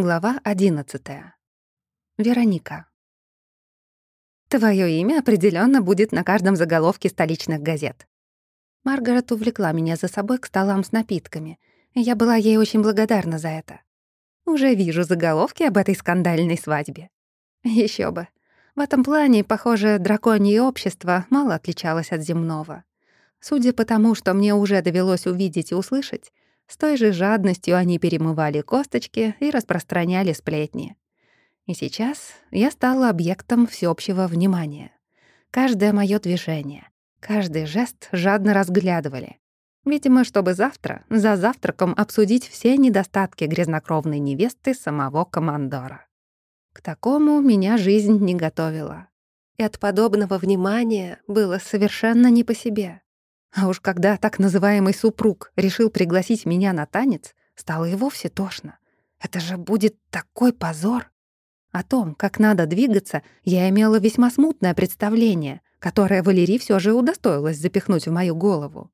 Глава 11. Вероника. Твое имя определенно будет на каждом заголовке столичных газет. Маргарет увлекла меня за собой к столам с напитками, я была ей очень благодарна за это. Уже вижу заголовки об этой скандальной свадьбе. Еще бы. В этом плане, похоже, драконье общество мало отличалось от земного. Судя по тому, что мне уже довелось увидеть и услышать, с той же жадностью они перемывали косточки и распространяли сплетни. И сейчас я стала объектом всеобщего внимания. Каждое моё движение, каждый жест жадно разглядывали. Видимо, чтобы завтра, за завтраком обсудить все недостатки грязнокровной невесты самого командора. К такому меня жизнь не готовила. И от подобного внимания было совершенно не по себе. А уж когда так называемый супруг решил пригласить меня на танец, стало и вовсе тошно. Это же будет такой позор. О том, как надо двигаться, я имела весьма смутное представление, которое Валерий все же удостоилась запихнуть в мою голову.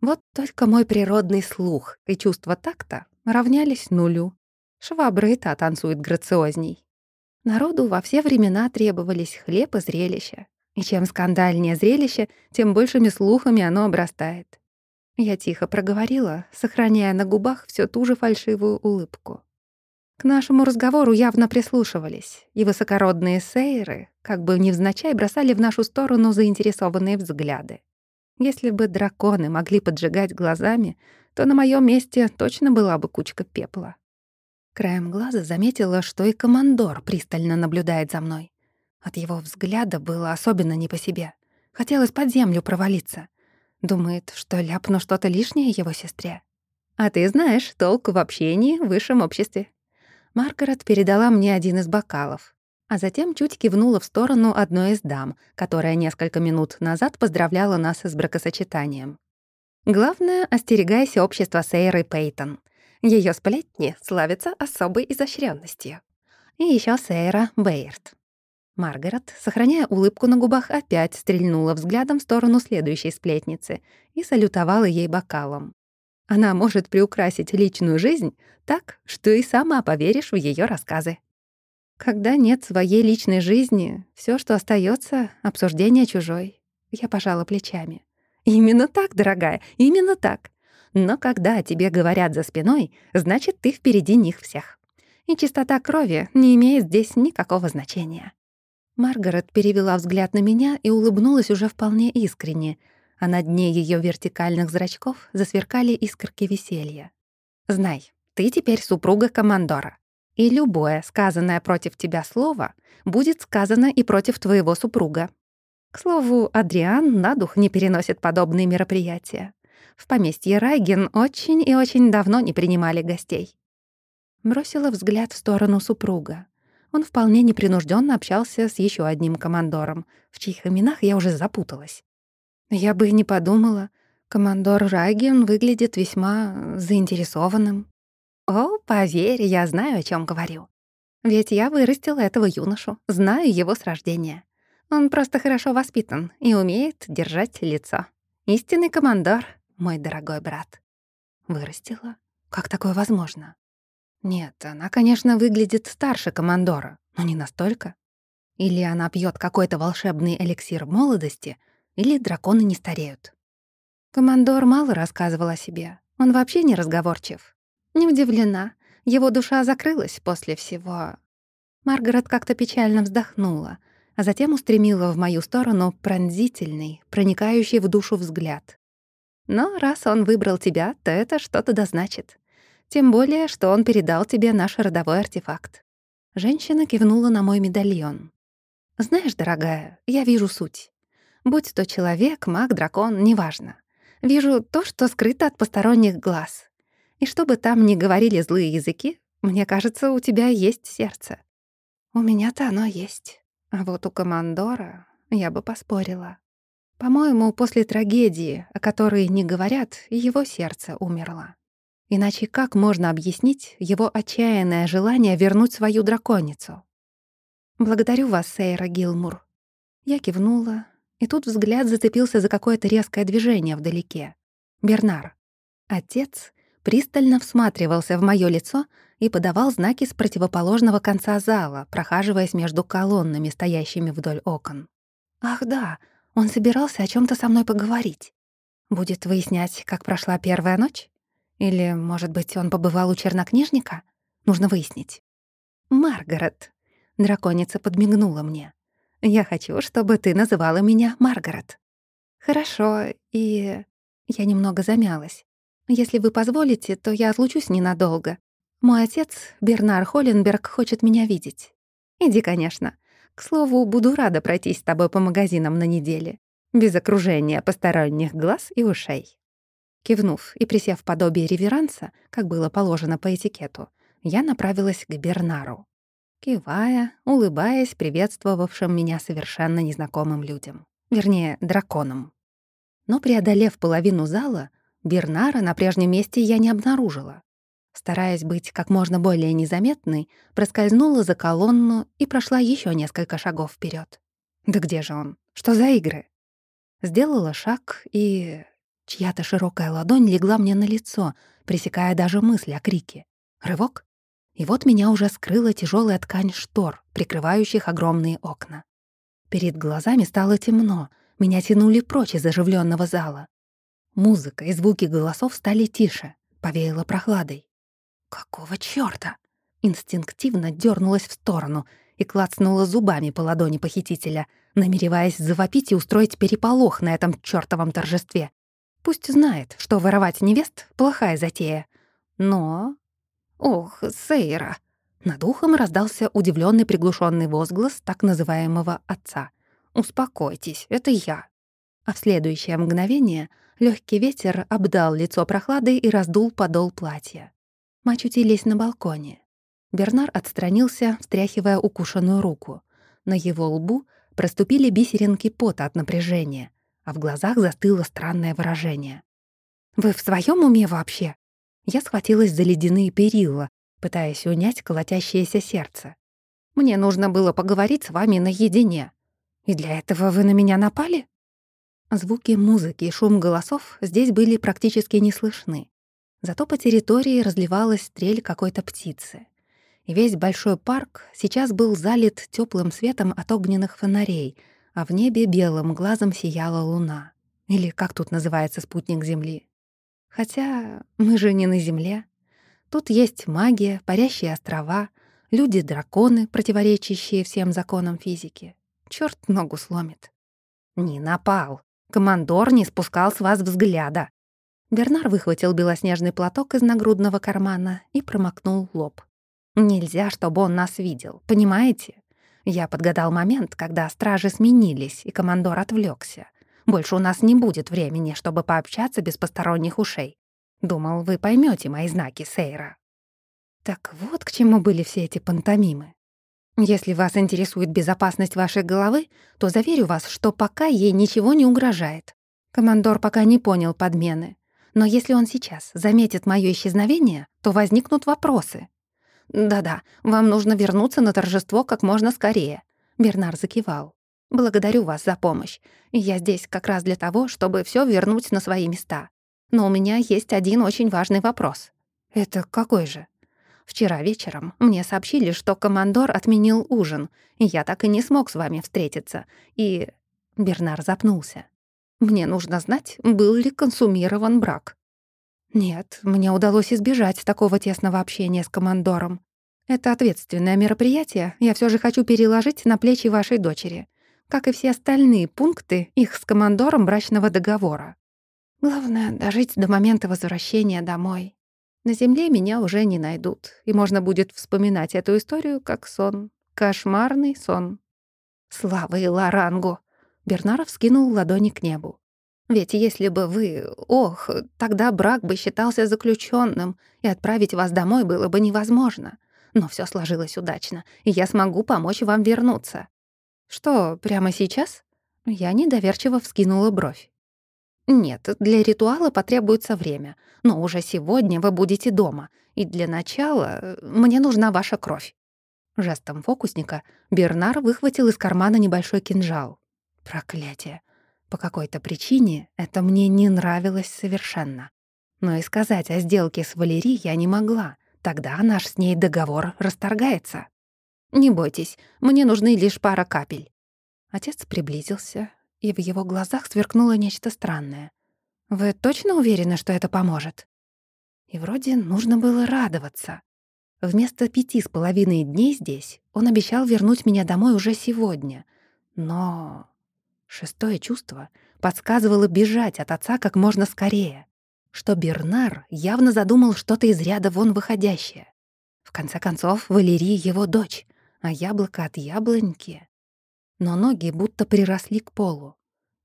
Вот только мой природный слух и чувство такта равнялись нулю. Швабра и та танцует грациозней. Народу во все времена требовались хлеб и зрелища. И чем скандальнее зрелище, тем большими слухами оно обрастает. Я тихо проговорила, сохраняя на губах всю ту же фальшивую улыбку. К нашему разговору явно прислушивались, и высокородные сейры как бы невзначай бросали в нашу сторону заинтересованные взгляды. Если бы драконы могли поджигать глазами, то на моем месте точно была бы кучка пепла. Краем глаза заметила, что и командор пристально наблюдает за мной. От его взгляда было особенно не по себе. Хотелось под землю провалиться. Думает, что ляпну что-то лишнее его сестре. «А ты знаешь толк в общении в высшем обществе». Маргарет передала мне один из бокалов, а затем чуть кивнула в сторону одной из дам, которая несколько минут назад поздравляла нас с бракосочетанием. «Главное, остерегайся общества Сейры Пейтон. Ее сплетни славятся особой изощренностью. И еще Сейра Бейрт. Маргарет, сохраняя улыбку на губах, опять стрельнула взглядом в сторону следующей сплетницы и салютовала ей бокалом. Она может приукрасить личную жизнь так, что и сама поверишь в ее рассказы. Когда нет своей личной жизни, все, что остается, обсуждение чужой. Я пожала плечами. Именно так, дорогая, именно так. Но когда тебе говорят за спиной, значит, ты впереди них всех. И чистота крови не имеет здесь никакого значения. Маргарет перевела взгляд на меня и улыбнулась уже вполне искренне, а на дне ее вертикальных зрачков засверкали искорки веселья. «Знай, ты теперь супруга командора, и любое сказанное против тебя слово будет сказано и против твоего супруга. К слову, Адриан на дух не переносит подобные мероприятия. В поместье Райген очень и очень давно не принимали гостей». Бросила взгляд в сторону супруга он вполне непринужденно общался с еще одним командором, в чьих именах я уже запуталась. Я бы и не подумала. Командор Райген выглядит весьма заинтересованным. О, поверь, я знаю, о чем говорю. Ведь я вырастила этого юношу, знаю его с рождения. Он просто хорошо воспитан и умеет держать лицо. Истинный командор, мой дорогой брат. Вырастила? Как такое возможно? Нет, она, конечно, выглядит старше командора, но не настолько. Или она пьет какой-то волшебный эликсир молодости, или драконы не стареют. Командор мало рассказывал о себе. Он вообще не разговорчив. Не удивлена. Его душа закрылась после всего. Маргарет как-то печально вздохнула, а затем устремила в мою сторону пронзительный, проникающий в душу взгляд. Но раз он выбрал тебя, то это что-то да значит. Тем более, что он передал тебе наш родовой артефакт. Женщина кивнула на мой медальон. Знаешь, дорогая, я вижу суть. Будь то человек, маг, дракон, неважно. Вижу то, что скрыто от посторонних глаз. И чтобы там не говорили злые языки, мне кажется, у тебя есть сердце. У меня-то оно есть. А вот у командора я бы поспорила. По-моему, после трагедии, о которой не говорят, его сердце умерло. Иначе как можно объяснить его отчаянное желание вернуть свою драконицу? «Благодарю вас, Сейра Гилмур». Я кивнула, и тут взгляд зацепился за какое-то резкое движение вдалеке. Бернар. Отец пристально всматривался в моё лицо и подавал знаки с противоположного конца зала, прохаживаясь между колоннами, стоящими вдоль окон. «Ах да, он собирался о чем то со мной поговорить. Будет выяснять, как прошла первая ночь? Или, может быть, он побывал у чернокнижника? Нужно выяснить». «Маргарет», — драконица подмигнула мне. «Я хочу, чтобы ты называла меня Маргарет». «Хорошо, и...» Я немного замялась. «Если вы позволите, то я отлучусь ненадолго. Мой отец, Бернар Холленберг, хочет меня видеть. Иди, конечно. К слову, буду рада пройтись с тобой по магазинам на неделе, без окружения посторонних глаз и ушей». Кивнув и присев подобие реверанса, как было положено по этикету, я направилась к Бернару, кивая, улыбаясь приветствовавшим меня совершенно незнакомым людям. Вернее, драконам. Но, преодолев половину зала, Бернара на прежнем месте я не обнаружила. Стараясь быть как можно более незаметной, проскользнула за колонну и прошла еще несколько шагов вперед. Да где же он? Что за игры? Сделала шаг, и чья-то широкая ладонь легла мне на лицо, пресекая даже мысли о крике. Рывок? И вот меня уже скрыла тяжелая ткань штор, прикрывающих огромные окна. Перед глазами стало темно, меня тянули прочь из оживленного зала. Музыка и звуки голосов стали тише, повеяло прохладой. Какого чёрта? Инстинктивно дернулась в сторону и клацнула зубами по ладони похитителя, намереваясь завопить и устроить переполох на этом чёртовом торжестве. Пусть знает, что воровать невест — плохая затея. Но... Ох, Сейра! Над ухом раздался удивленный приглушенный возглас так называемого отца. «Успокойтесь, это я». А в следующее мгновение легкий ветер обдал лицо прохладой и раздул подол платья. Мы очутились на балконе. Бернар отстранился, встряхивая укушенную руку. На его лбу проступили бисеринки пота от напряжения, а в глазах застыло странное выражение. «Вы в своем уме вообще?» Я схватилась за ледяные перила, пытаясь унять колотящееся сердце. «Мне нужно было поговорить с вами наедине. И для этого вы на меня напали?» Звуки музыки и шум голосов здесь были практически не слышны. Зато по территории разливалась стрель какой-то птицы. И весь большой парк сейчас был залит теплым светом от огненных фонарей, а в небе белым глазом сияла луна. Или как тут называется спутник Земли. Хотя мы же не на Земле. Тут есть магия, парящие острова, люди-драконы, противоречащие всем законам физики. Чёрт ногу сломит. Не напал. Командор не спускал с вас взгляда. Бернар выхватил белоснежный платок из нагрудного кармана и промокнул лоб. «Нельзя, чтобы он нас видел, понимаете? Я подгадал момент, когда стражи сменились, и командор отвлекся. Больше у нас не будет времени, чтобы пообщаться без посторонних ушей. Думал, вы поймете мои знаки, Сейра». Так вот к чему были все эти пантомимы. Если вас интересует безопасность вашей головы, то заверю вас, что пока ей ничего не угрожает. Командор пока не понял подмены. Но если он сейчас заметит моё исчезновение, то возникнут вопросы. «Да-да, вам нужно вернуться на торжество как можно скорее», — Бернар закивал. «Благодарю вас за помощь. Я здесь как раз для того, чтобы всё вернуть на свои места. Но у меня есть один очень важный вопрос». «Это какой же?» «Вчера вечером мне сообщили, что командор отменил ужин, и я так и не смог с вами встретиться. И...» Бернар запнулся. Мне нужно знать, был ли консумирован брак. Нет, мне удалось избежать такого тесного общения с командором. Это ответственное мероприятие я все же хочу переложить на плечи вашей дочери, как и все остальные пункты их с командором брачного договора. Главное — дожить до момента возвращения домой. На земле меня уже не найдут, и можно будет вспоминать эту историю как сон. Кошмарный сон. Слава и Ларангу! Бернаров скинул ладони к небу. «Ведь если бы вы... Ох, тогда брак бы считался заключенным, и отправить вас домой было бы невозможно. Но все сложилось удачно, и я смогу помочь вам вернуться». «Что, прямо сейчас?» Я недоверчиво вскинула бровь. «Нет, для ритуала потребуется время, но уже сегодня вы будете дома, и для начала э, мне нужна ваша кровь». Жестом фокусника Бернар выхватил из кармана небольшой кинжал. Проклятие. По какой-то причине это мне не нравилось совершенно. Но и сказать о сделке с Валерией я не могла, Тогда наш с ней договор расторгается. Не бойтесь, мне нужны лишь пара капель». Отец приблизился, и в его глазах сверкнуло нечто странное. «Вы точно уверены, что это поможет?» И вроде нужно было радоваться. Вместо пяти с половиной дней здесь он обещал вернуть меня домой уже сегодня. Но шестое чувство подсказывало бежать от отца как можно скорее что Бернар явно задумал что-то из ряда вон выходящее. В конце концов, Валерия его дочь, а яблоко от яблоньки. Но ноги будто приросли к полу.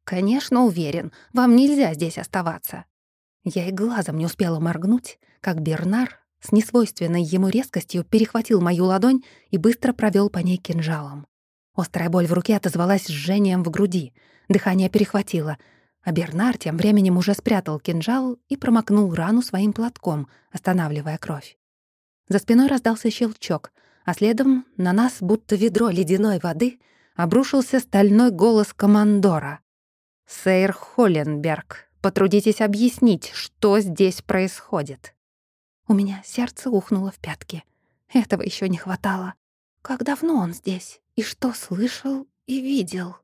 «Конечно, уверен, вам нельзя здесь оставаться». Я и глазом не успела моргнуть, как Бернар с несвойственной ему резкостью перехватил мою ладонь и быстро провел по ней кинжалом. Острая боль в руке отозвалась жжением в груди, дыхание перехватило — а Бернар тем временем уже спрятал кинжал и промокнул рану своим платком, останавливая кровь. За спиной раздался щелчок, а следом на нас, будто ведро ледяной воды, обрушился стальной голос командора. «Сейр Холленберг, потрудитесь объяснить, что здесь происходит». У меня сердце ухнуло в пятки. Этого еще не хватало. Как давно он здесь? И что слышал и видел?